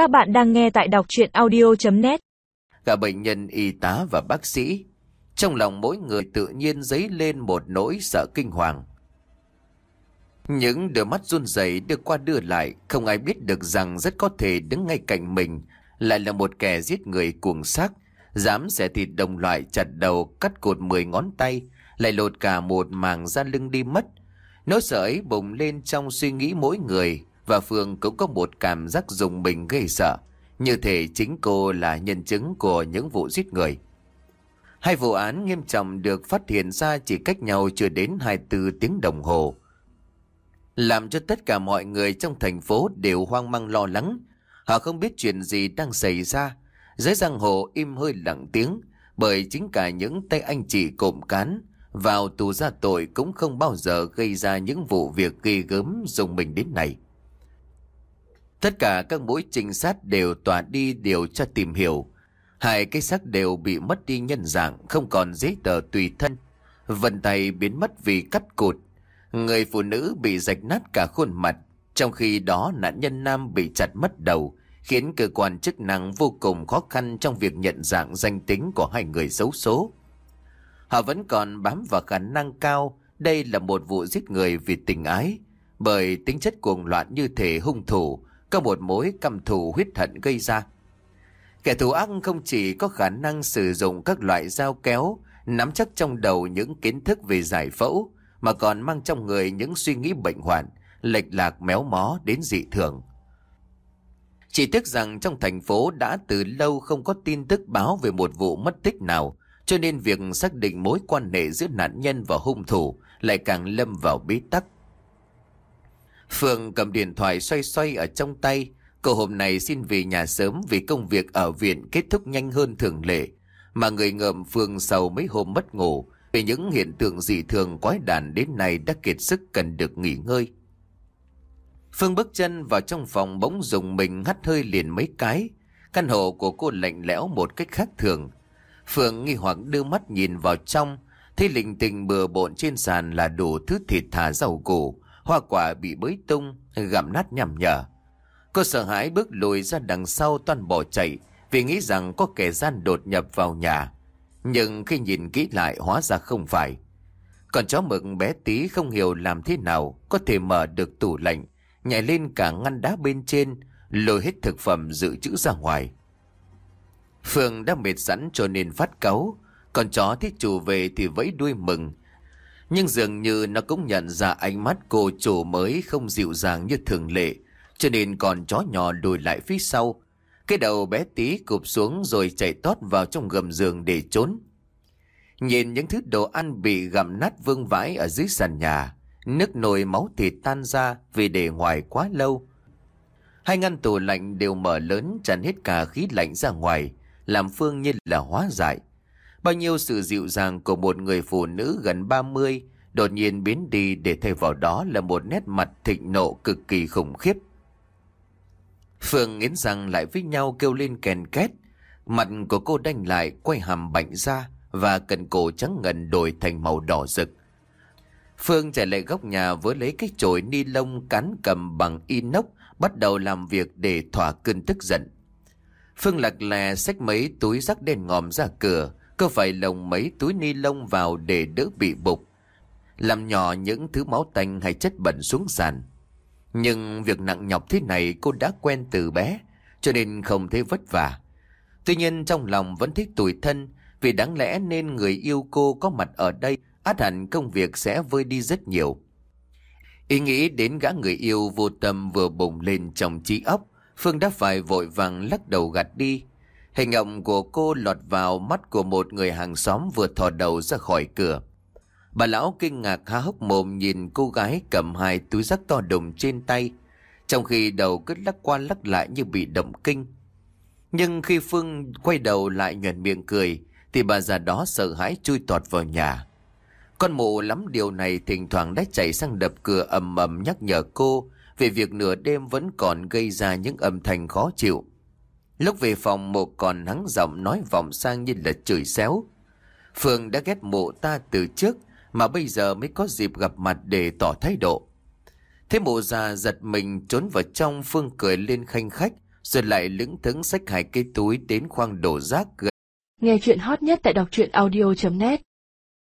Các bạn đang nghe tại đọc chuyện audio.net Cả bệnh nhân, y tá và bác sĩ, Trong lòng mỗi người tự nhiên dấy lên một nỗi sợ kinh hoàng. Những đôi mắt run rẩy đưa qua đưa lại, Không ai biết được rằng rất có thể đứng ngay cạnh mình Lại là một kẻ giết người cuồng xác, Dám xẻ thịt đồng loại chặt đầu, cắt cột 10 ngón tay, Lại lột cả một màng da lưng đi mất. Nỗi sợ ấy bùng lên trong suy nghĩ mỗi người. Và Phương cũng có một cảm giác dùng mình gây sợ. Như thể chính cô là nhân chứng của những vụ giết người. Hai vụ án nghiêm trọng được phát hiện ra chỉ cách nhau chưa đến 24 tiếng đồng hồ. Làm cho tất cả mọi người trong thành phố đều hoang mang lo lắng. Họ không biết chuyện gì đang xảy ra. Giới giang hồ im hơi lặng tiếng, Bởi chính cả những tay anh chị cộm cán vào tù ra tội cũng không bao giờ gây ra những vụ việc ghê gớm dùng mình đến này. Tất cả các mũi trinh sát đều tỏa đi điều tra tìm hiểu. Hai cái xác đều bị mất đi nhân dạng, không còn giấy tờ tùy thân. Vân tay biến mất vì cắt cụt. Người phụ nữ bị rạch nát cả khuôn mặt, trong khi đó nạn nhân nam bị chặt mất đầu, khiến cơ quan chức năng vô cùng khó khăn trong việc nhận dạng danh tính của hai người xấu số. Họ vẫn còn bám vào khả năng cao đây là một vụ giết người vì tình ái. Bởi tính chất cuồng loạn như thể hung thủ có một mối căm thù huyết hận gây ra. Kẻ thù ác không chỉ có khả năng sử dụng các loại dao kéo, nắm chắc trong đầu những kiến thức về giải phẫu, mà còn mang trong người những suy nghĩ bệnh hoạn, lệch lạc méo mó đến dị thường. Chỉ tiếc rằng trong thành phố đã từ lâu không có tin tức báo về một vụ mất tích nào, cho nên việc xác định mối quan hệ giữa nạn nhân và hung thủ lại càng lâm vào bí tắc. Phương cầm điện thoại xoay xoay ở trong tay. Cô hôm nay xin về nhà sớm vì công việc ở viện kết thúc nhanh hơn thường lệ. Mà người ngợm Phương sau mấy hôm mất ngủ vì những hiện tượng dị thường quái đản đến nay đã kiệt sức cần được nghỉ ngơi. Phương bước chân vào trong phòng bỗng dùng mình hắt hơi liền mấy cái. Căn hộ của cô lạnh lẽo một cách khác thường. Phương nghi hoặc đưa mắt nhìn vào trong, thấy lình tình bừa bộn trên sàn là đủ thứ thịt thả rau củ, hoa quả bị bới tung, gặm nát nhằm nhở. Cô sợ hãi bước lùi ra đằng sau toàn bỏ chạy vì nghĩ rằng có kẻ gian đột nhập vào nhà. Nhưng khi nhìn kỹ lại hóa ra không phải. Còn chó mực bé tí không hiểu làm thế nào có thể mở được tủ lạnh, nhảy lên cả ngăn đá bên trên, lôi hết thực phẩm dự trữ ra ngoài. Phương đã mệt sẵn cho nên phát cáu, còn chó thích chủ về thì vẫy đuôi mừng. Nhưng dường như nó cũng nhận ra ánh mắt cô chủ mới không dịu dàng như thường lệ, cho nên còn chó nhỏ lùi lại phía sau. Cái đầu bé tí cụp xuống rồi chạy tót vào trong gầm giường để trốn. Nhìn những thứ đồ ăn bị gặm nát vương vãi ở dưới sàn nhà, nước nồi máu thịt tan ra vì để ngoài quá lâu. Hai ngăn tủ lạnh đều mở lớn tràn hết cả khí lạnh ra ngoài, làm Phương như là hóa giải. Bao nhiêu sự dịu dàng của một người phụ nữ gần 30 đột nhiên biến đi để thay vào đó là một nét mặt thịnh nộ cực kỳ khủng khiếp. Phương nghiến răng lại với nhau kêu lên kèn két. Mặt của cô đanh lại quay hàm bạnh ra và cần cổ trắng ngần đổi thành màu đỏ rực. Phương chạy lại góc nhà với lấy cái chổi ni lông cán cầm bằng inox bắt đầu làm việc để thỏa cơn tức giận. Phương lạc lè xách mấy túi rác đen ngòm ra cửa, cô phải lồng mấy túi ni lông vào để đỡ bị bục. Làm nhỏ những thứ máu tanh hay chất bẩn xuống sàn. Nhưng việc nặng nhọc thế này cô đã quen từ bé, cho nên không thấy vất vả. Tuy nhiên trong lòng vẫn thích tủi thân, vì đáng lẽ nên người yêu cô có mặt ở đây, át hẳn công việc sẽ vơi đi rất nhiều. Ý nghĩ đến gã người yêu vô tâm vừa bùng lên trong trí óc, Phương đã phải vội vàng lắc đầu gạt đi. Hình ảnh của cô lọt vào mắt của một người hàng xóm vừa thò đầu ra khỏi cửa. Bà lão kinh ngạc há hốc mồm nhìn cô gái cầm hai túi rác to đùng trên tay, trong khi đầu cứ lắc qua lắc lại như bị động kinh. Nhưng khi Phương quay đầu lại nhuận miệng cười, thì bà già đó sợ hãi chui tọt vào nhà. Con mụ lắm điều này thỉnh thoảng đã chạy sang đập cửa ầm ầm nhắc nhở cô về việc nửa đêm vẫn còn gây ra những âm thanh khó chịu. Lúc về phòng, mộ còn hắng giọng nói vọng sang như là chửi xéo. Phương đã ghét mộ ta từ trước, mà bây giờ mới có dịp gặp mặt để tỏ thái độ. Thế mộ già giật mình trốn vào trong, Phương cười lên khanh khách, Rồi lại lững thững xách hai cái túi đến khoang đổ rác Nghe chuyện hot nhất tại đọc truyện audio.net